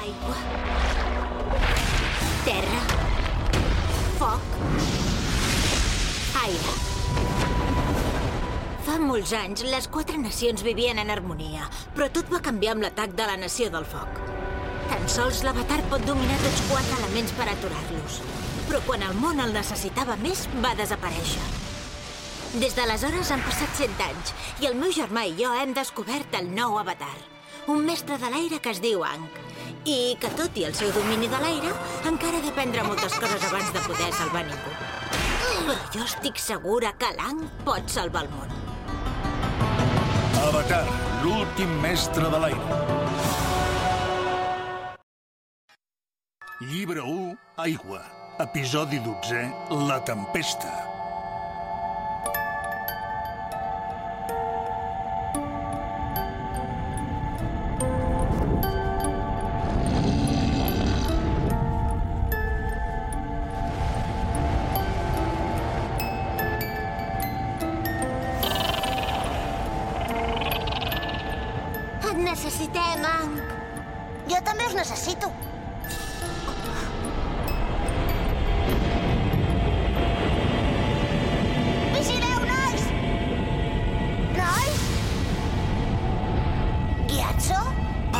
Aigua. Terra. Foc. Aire. Fa molts anys, les quatre nacions vivien en harmonia, però tot va canviar amb l'atac de la Nació del Foc. Tan sols l'avatar pot dominar tots quatre elements per aturar-los. Però quan el món el necessitava més, va desaparèixer. Des d'aleshores han passat 100 anys i el meu germà i jo hem descobert el nou avatar. Un mestre de l'aire que es diu Ang. I que, tot i el seu domini de l'aire, encara ha d'aprendre moltes coses abans de poder salvar ningú. Però jo estic segura que l'Ang pot salvar el món. Avatar, l'últim mestre de l'aire. Llibre 1, Aigua. Episodi 12, La tempesta.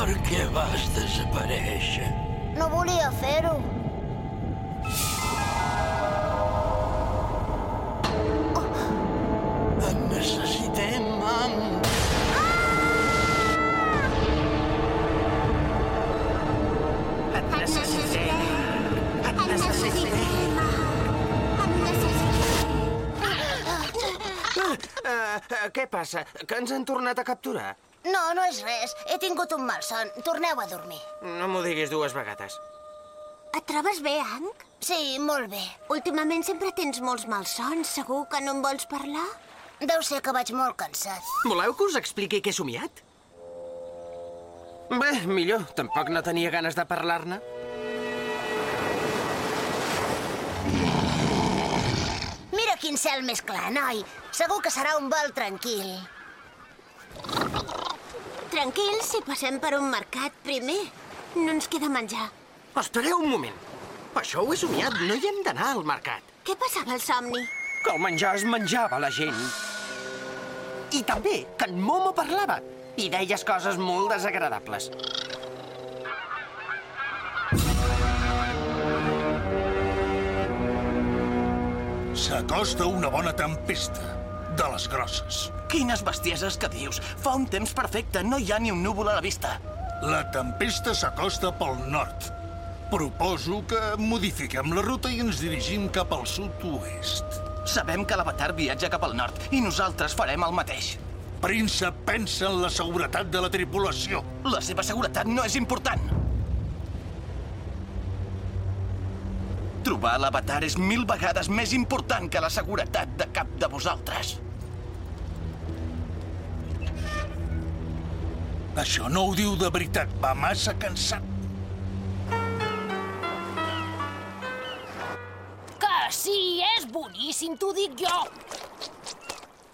Per què vas desaparèixer? No volia fer-ho. Et necessitem, mam. Et necessitem. Et necessitem. Et necessitem. Uh, què passa? Que ens han tornat a capturar? No, no és res. He tingut un malson. Torneu a dormir. No m'ho diguis dues vegades. Et trobes bé, Ang? Sí, molt bé. Últimament sempre tens molts malsons. Segur que no em vols parlar? Deu ser que vaig molt cansat. Voleu que us expliqui què he somiat? Bé, millor. Tampoc no tenia ganes de parlar-ne. Mira quin cel més clar, noi. Segur que serà un vol tranquil. Tranquil, si passem per un mercat primer. No ens queda menjar. Espereu un moment. Això ho he somiat. No hi hem d'anar al mercat. Què passava al somni? Que el menjar es menjava la gent. I també que en Momo parlava. I deies coses molt desagradables. S'acosta una bona tempesta. De les grosses. Quines bestieses que dius. Fa un temps perfecte, no hi ha ni un núvol a la vista. La tempesta s'acosta pel nord. Proposo que modifiquem la ruta i ens dirigim cap al sud-oest. Sabem que l'avatar viatja cap al nord i nosaltres farem el mateix. Príncep pensa en la seguretat de la tripulació. La seva seguretat no és important. Trobar l'avatar és mil vegades més important que la seguretat de cap de vosaltres. Això no ho diu de veritat. Va massa cansat. Que sí, és boníssim, t'ho dic jo.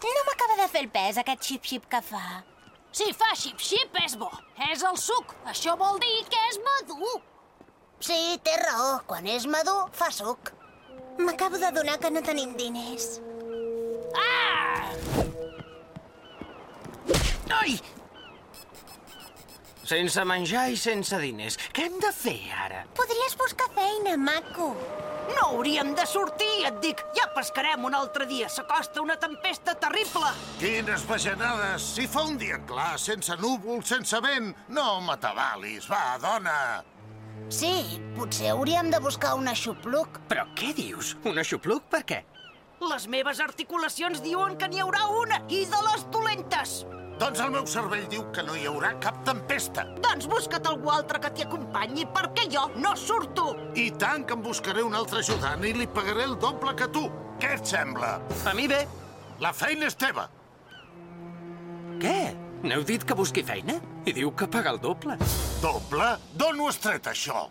No m'acaba de fer el pes, aquest xip-xip que fa. Si fa xip-xip, és bo. És el suc. Això vol dir que és madur. Sí, té raó. Quan és madur, fa suc. M'acabo de donar que no tenim diners. Ah! Ai! Sense menjar i sense diners. Què hem de fer ara? Podries buscar feina, maco. No hauríem de sortir, et dic. Ja pescarem un altre dia. S'acosta una tempesta terrible. Quines bajanades! Si fa un dia clar, sense núvol, sense vent, no m'atabalis, va, dona! Sí, potser hauríem de buscar un aixopluc. Però què dius? Un aixopluc per què? Les meves articulacions diuen que n'hi haurà una, i de les dolentes. Doncs el meu cervell diu que no hi haurà cap tempesta. Doncs busca't algú altre que t'hi acompanyi, perquè jo no surto. I tant que em buscaré un altre ajudant i li pagaré el doble que tu. Què et sembla? A mi bé. La feina és teva. Què? N'heu dit que busqui feina? I diu que paga el doble. Doble? D'on ho has tret, això?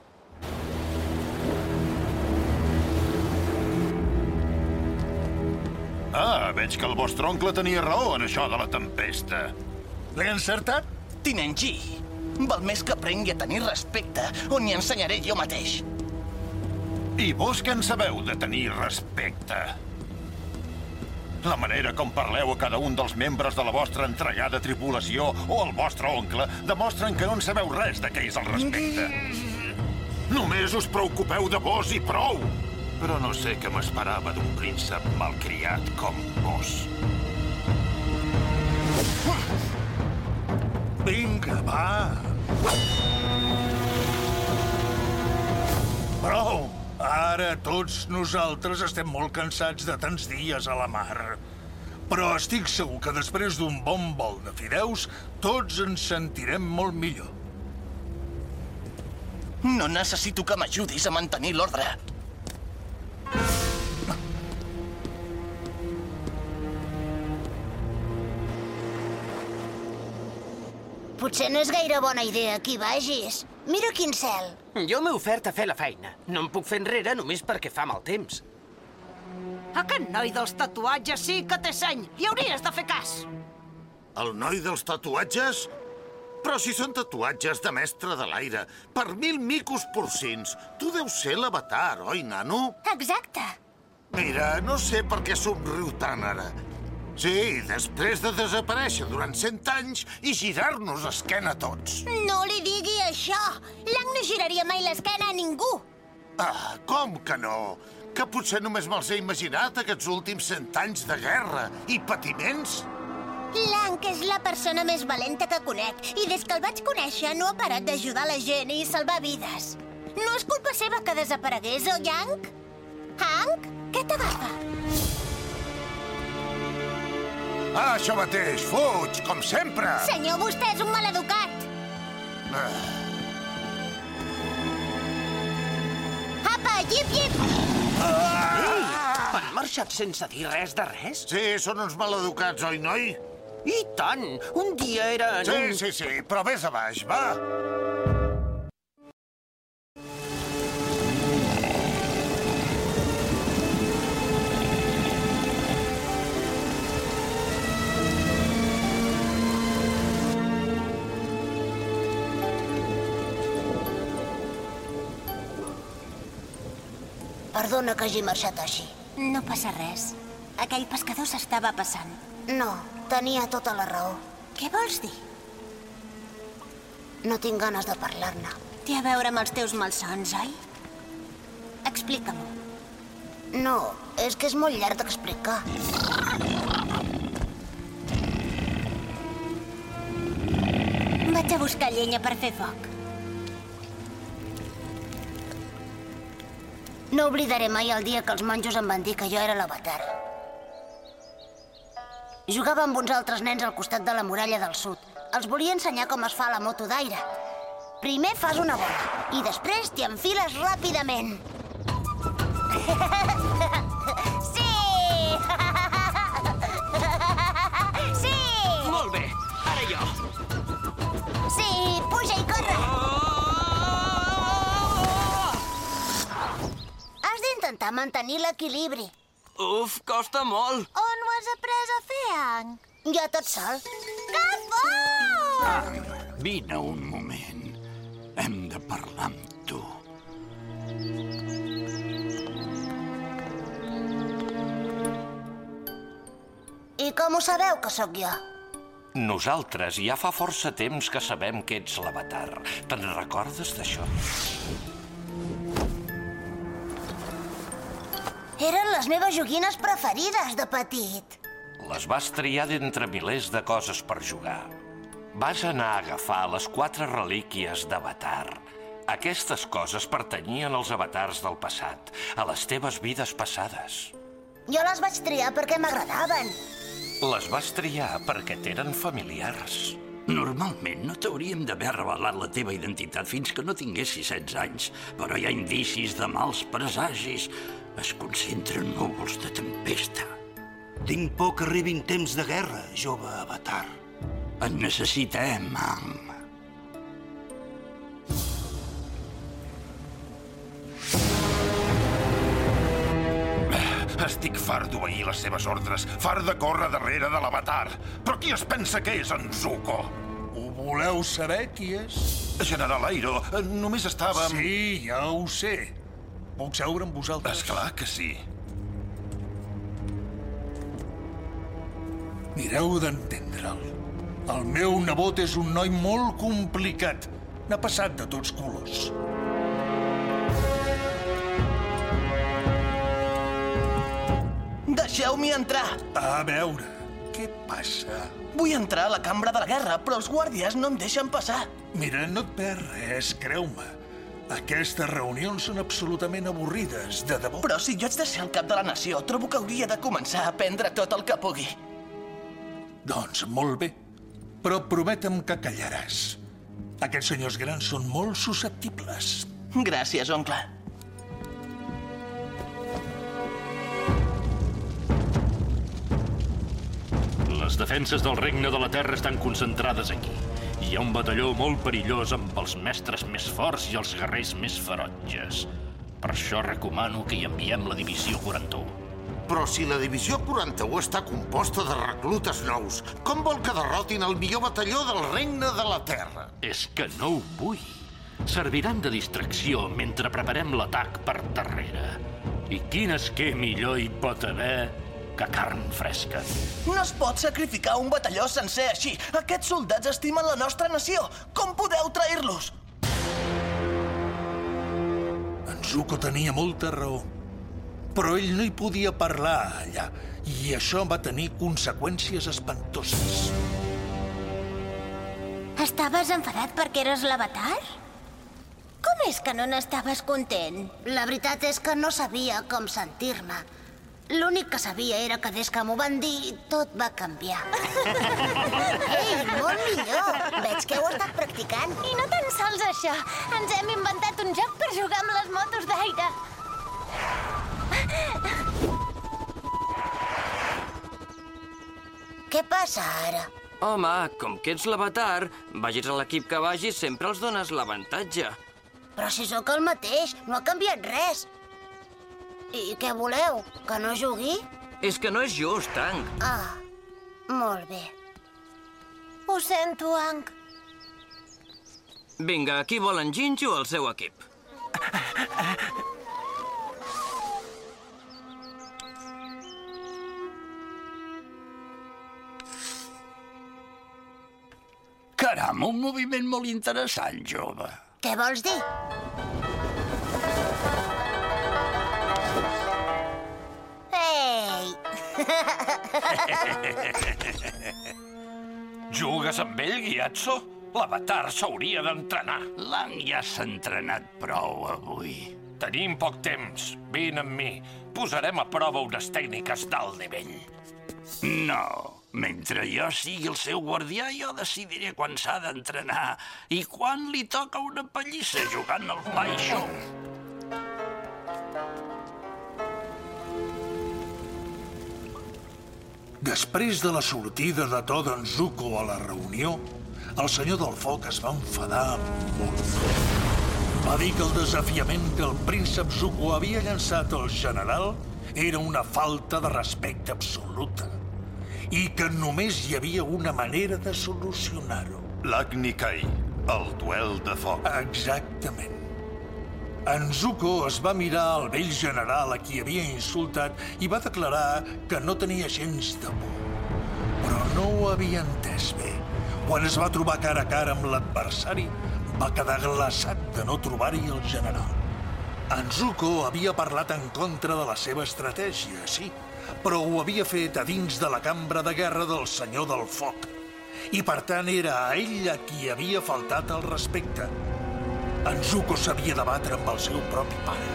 Ah, veig que el vostre oncle tenia raó en això de la tempesta. L'he encertat? Tinent G, Val més que aprengui a tenir respecte, on n'hi ensenyaré jo mateix. I vos què en sabeu de tenir respecte? La manera com parleu a cada un dels membres de la vostra entregada tripulació o al vostre oncle demostren que no en sabeu res és el respecte. Només us preocupeu de vos i prou. Però no sé què m'esperava d'un príncep malcriat com vos. Vinga, va. Prou! Ara tots nosaltres estem molt cansats de tants dies a la mar. Però estic segur que després d'un bon vol de fideus, tots ens sentirem molt millor. No necessito que m'ajudis a mantenir l'ordre. Potser no és gaire bona idea que hi vagis. Mira quin cel. Jo m'he ofert a fer la feina. No em puc fer enrere només perquè fa mal temps. Aquest noi dels tatuatges sí que té seny. I hauries de fer cas. El noi dels tatuatges? Però si són tatuatges de mestre de l'aire, per mil micos porcins, tu deus ser l'avatar, oi, nano? Exacte. Mira, no sé per què somriu tant ara. Sí, després de desaparèixer durant cent anys i girar-nos esquena a tots. No li digui això. L'Ang no giraria mai l'esquena a ningú. Ah, com que no? Que potser només me'ls he imaginat aquests últims cent anys de guerra i patiments? L'Anc és la persona més valenta que conec i des que el vaig conèixer no ha parat d'ajudar la gent i salvar vides. No és culpa seva que desaparegués, oi, Hank? Hank, què t'agafa? Ah, això mateix, fuig, com sempre! Senyor, vostè és un maleducat. Apa, llip, llip! Han marxat sense dir res de res? Sí, són uns maleducats, oi, noi? I tant! Un dia eren... Sí, sí, sí, però vés a baix, va! Perdona que hagi marxat així. No passa res. Aquell pescador s'estava passant. No, tenia tota la raó. Què vols dir? No tinc ganes de parlar-ne. Té a veure amb els teus malsons, oi? Explica-m'ho. No, és que és molt llarg d'explicar. Vaig a buscar llenya per fer foc. No oblidaré mai el dia que els monjos em van dir que jo era l'avatar. Jugava amb uns altres nens al costat de la muralla del sud. Els volia ensenyar com es fa la moto d'aire. Primer fas una bola i després t'hi enfiles ràpidament. Has d'intentar mantenir l'equilibri. Uf, costa molt. On ho has après a fer, Ang? Jo tot sol. Que fort! Vine un moment. Hem de parlar amb tu. I com ho sabeu que sóc jo? Nosaltres ja fa força temps que sabem que ets l'avatar. Te'n recordes d'això? Eren les meves joguines preferides de petit. Les vas triar d'entre milers de coses per jugar. Vas anar a agafar les quatre relíquies d'avatar. Aquestes coses pertanyien als avatars del passat, a les teves vides passades. Jo les vaig triar perquè m'agradaven. Les vas triar perquè t'eren familiars. Normalment no t'hauríem d'haver revelat la teva identitat fins que no tinguessis 16 anys, però hi ha indicis de mals presagis. Es concentren núvols de tempesta. Tinc por que arribin temps de guerra, jove avatar. Et necessitem, Ang. Estic fart d'obeir les seves ordres, fart de córrer darrere de l'avatar. Però qui es pensa que és en Zuko? Ho Voleu saber qui és? General Airo, eh, només estàvem... Sí, ja ho sé. Puc seure amb vosaltres? Esclar que sí. Mireu d'entendre'l. El meu nebot és un noi molt complicat. N'ha passat de tots colors. Deixeu-m'hi entrar! A veure, què passa? Vull entrar a la cambra de la guerra, però els guàrdies no em deixen passar. Mira, no et perd res, creu-me. Aquestes reunions són absolutament avorrides, de debò. Però si jo haig de ser el cap de la nació, trobo que hauria de començar a aprendre tot el que pugui. Doncs molt bé. Però prometem que callaràs. Aquests senyors grans són molt susceptibles. Gràcies, oncle. Les defenses del regne de la Terra estan concentrades aquí. Hi ha un batalló molt perillós amb els mestres més forts i els guerrers més ferotges. Per això recomano que hi enviem la divisió 41. Però si la divisió 41 està composta de reclutes nous, com vol que derrotin el millor batalló del regne de la Terra? És que no ho vull. Serviran de distracció mentre preparem l'atac per darrere. I quin esquer millor hi pot haver que carn fresca. No es pot sacrificar un batalló sencer així. Aquests soldats estimen la nostra nació. Com podeu trair-los? En Zuko tenia molta raó. Però ell no hi podia parlar allà, i això va tenir conseqüències espantoses. Estaves enfadat perquè eres l'avatar? Com és que no n'estaves content? La veritat és que no sabia com sentir-me. L'únic que sabia era que des que m'ho van dir, tot va canviar. Ei, molt millor! Veig que heu estat practicant. I no tan sols això. Ens hem inventat un joc per jugar amb les motos d'aire. Què passa ara? Home, com que ets l'avatar, vagis a l'equip que vagis, sempre els dones l'avantatge. Però si sóc el mateix, no ha canviat res. I què voleu? Que no jugui? És que no és just, Tank. Ah, molt bé. Ho sento, Hank. Vinga, qui vol en Jinjo al seu equip? Caram, un moviment molt interessant, jove. Què vols dir? Jugues amb ell, Guiazzo? L'avatar s'hauria d'entrenar. L'Ang ja s'ha entrenat prou avui. Tenim poc temps. Vine amb mi. Posarem a prova unes tècniques d'alt nivell. No. Mentre jo sigui el seu guardià, jo decidiré quan s'ha d'entrenar i quan li toca una pallissa jugant al baixo. Després de la sortida de Toden Zuko a la reunió, el senyor del foc es va enfadar molt. Va dir que el desafiament que el príncep Zuko havia llançat al general era una falta de respecte absoluta i que només hi havia una manera de solucionar-ho. L'Agni Kai, el duel de foc. Exactament. En Zuko es va mirar al vell general a qui havia insultat i va declarar que no tenia gens de por. Però no ho havia entès bé. Quan es va trobar cara a cara amb l'adversari, va quedar glaçat de no trobar-hi el general. En Zuko havia parlat en contra de la seva estratègia, sí, però ho havia fet a dins de la cambra de guerra del senyor del foc. I per tant era a ell a qui havia faltat el respecte. En Zuko s'havia de batre amb el seu propi pare.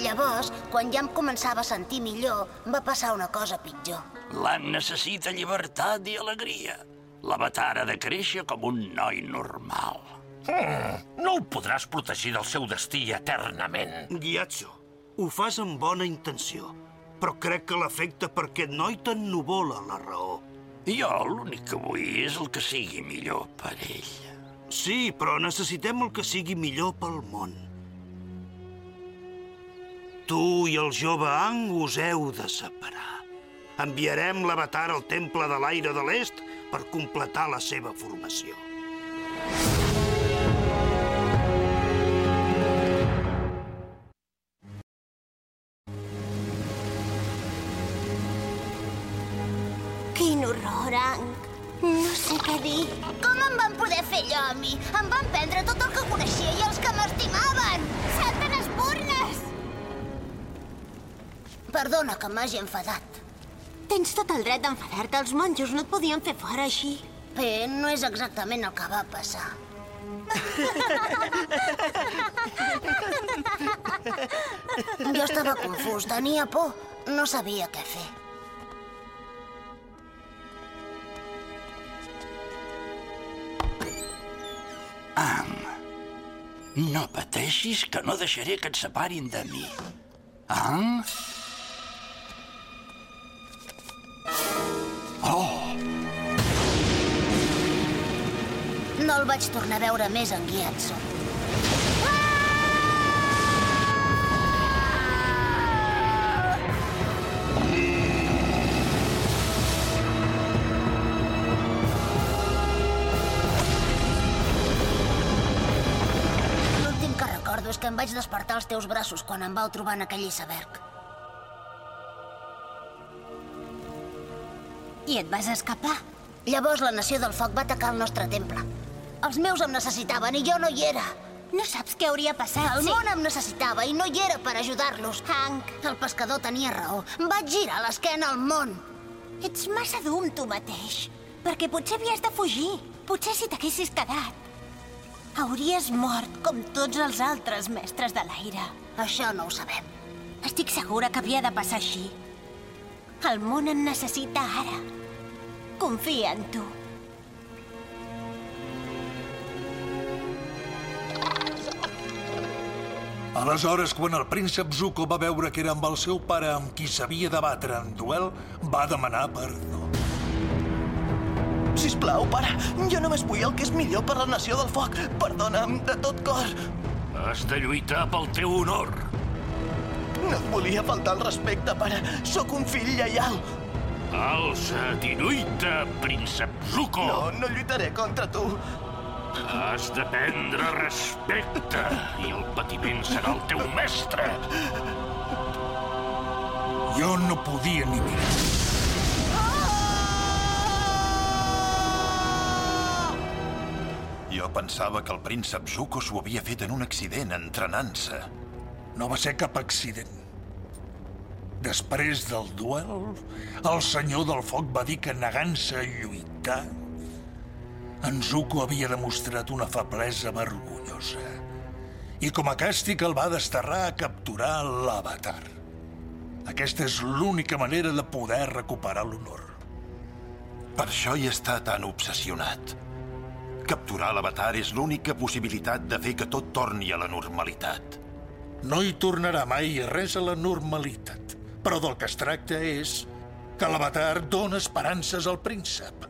Llavors, quan ja em començava a sentir millor, va passar una cosa pitjor. L'An necessita llibertat i alegria. L'avatar ha de créixer com un noi normal. Hmm, no el podràs protegir del seu destí eternament. Gyatso, ho fas amb bona intenció, però crec que l'efecte per aquest noi t'ennuvola la raó. Jo l'únic que vull és el que sigui millor per ell. Sí, però necessitem el que sigui millor pel món. Tu i el jove Ang us heu de separar. Enviarem l'avatar al temple de l'aire de l'est per completar la seva formació. Quin horror, Hank. No sé què dir. Com em van poder fer allò a mi? Em van prendre tot el que coneixia i els que m'estimaven. Salten espurnes! Perdona que m'hagi enfadat. Tens tot el dret d'enfadar-te. Els monjos no et podien fer fora així. Bé, no és exactament el que va passar. Jo estava confús, tenia por. No sabia què fer. Am, no pateixis que no deixaré que et separin de mi. Am? Oh, No el vaig tornar a veure més en Gyatso. Vaig despertar als teus braços quan em vau trobar en aquell iceberg. I et vas escapar? Llavors la Nació del Foc va atacar el nostre temple. Els meus em necessitaven i jo no hi era. No saps què hauria passat, El sí. món em necessitava i no hi era per ajudar-los. Hank. El pescador tenia raó. Vaig girar l'esquena al món. Ets massa dur amb tu mateix. Perquè potser havies de fugir. Potser si t'haguessis quedat. Hauries mort com tots els altres mestres de l'aire. Això no ho sabem. Estic segura que havia de passar així. El món en necessita ara. Confia en tu. Aleshores, quan el príncep Zuko va veure que era amb el seu pare amb qui s'havia de batre en duel, va demanar perdó. Sisplau, pare, jo només vull el que és millor per la Nació del Foc. Perdona'm de tot cor. Has de lluitar pel teu honor. No et volia faltar el respecte, pare. Sóc un fill lleial. Alça't i lluita, príncep Zuko. No, no lluitaré contra tu. Has de prendre respecte i el patiment serà el teu mestre. Jo no podia ni mirar. Jo pensava que el príncep Zuko s'ho havia fet en un accident entrenant-se. No va ser cap accident. Després del duel, el senyor del foc va dir que negant-se a lluitar, en Zuko havia demostrat una feblesa vergonyosa. I com a càstig el va desterrar a capturar l'Avatar. Aquesta és l'única manera de poder recuperar l'honor. Per això hi està tan obsessionat. Capturar l'avatar és l'única possibilitat de fer que tot torni a la normalitat. No hi tornarà mai res a la normalitat. Però del que es tracta és que l'avatar dona esperances al príncep.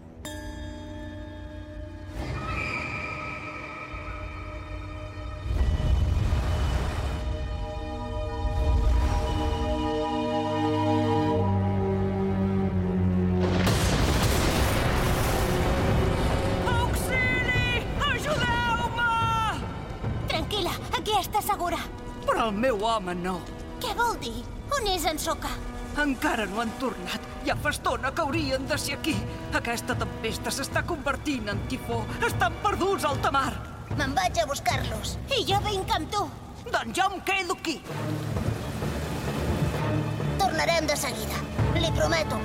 Està segura. Però el meu home no. Què vol dir? On és en Soka? Encara no han tornat. Ja fa estona que haurien de ser aquí. Aquesta tempesta s'està convertint en tifó. Estan perduts al tamar. Me'n vaig a buscar-los. I jo vinc amb tu. Doncs jo em quedo aquí. Tornarem de seguida. Li prometo.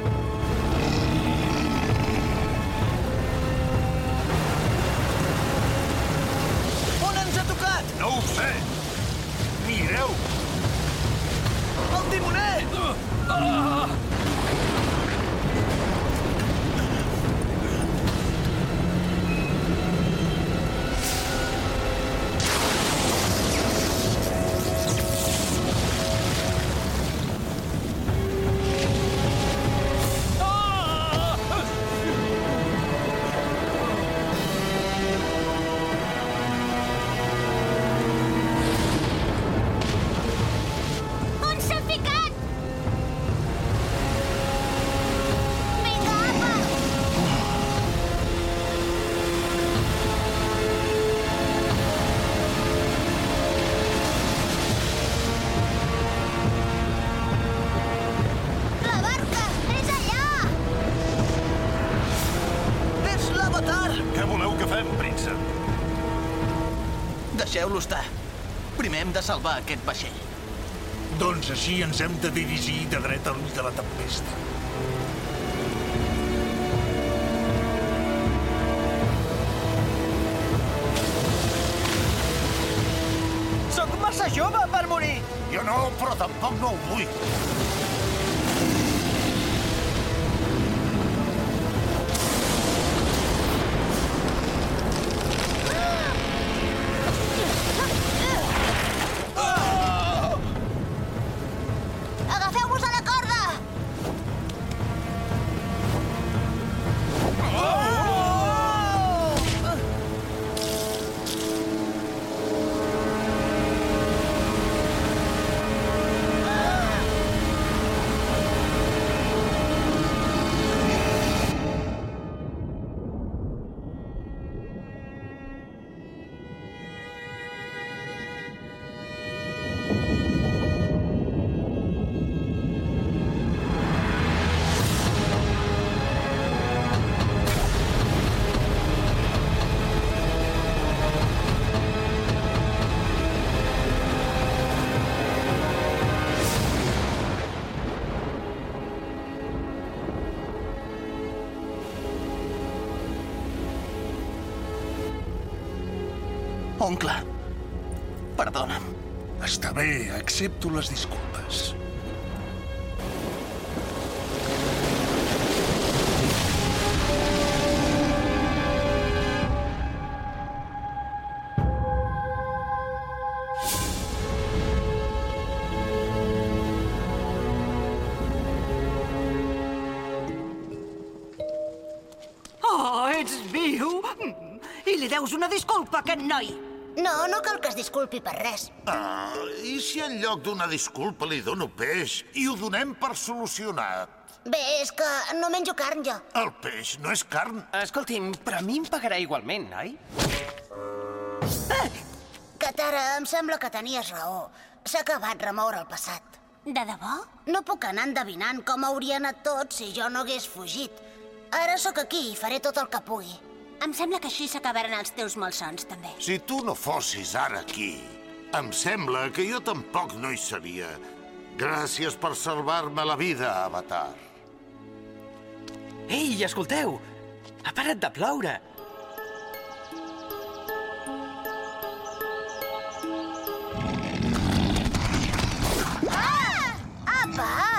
Ho! Mireu! El timoner! Ah! Deixeu-lo estar. Primer hem de salvar aquest vaixell. Doncs així ens hem de dirigir de dret a l'ull de la tempesta. Sóc massa jove per morir! Jo no, però tampoc no ho vull. Oncle, perdona'm. Està bé, accepto les disculpes. Oh, ets viu? Mm. I li deus una disculpa a aquest noi. No, no cal que es disculpi per res. Ah, I si en lloc d'una disculpa li dono peix i ho donem per solucionat? Bé, és que no menjo carn, jo. El peix no és carn. Escolti'm, però a mi em pagarà igualment, oi? Katara, em sembla que tenies raó. S'ha acabat remoure el passat. De debò? No puc anar endevinant com hauria anat tot si jo no hagués fugit. Ara sóc aquí i faré tot el que pugui. Em sembla que així s'acabaran els teus malsons, també. Si tu no fossis ara aquí, em sembla que jo tampoc no hi seria. Gràcies per salvar-me la vida, Avatar. Ei, escolteu! Ha parat de ploure! Ah! Apa!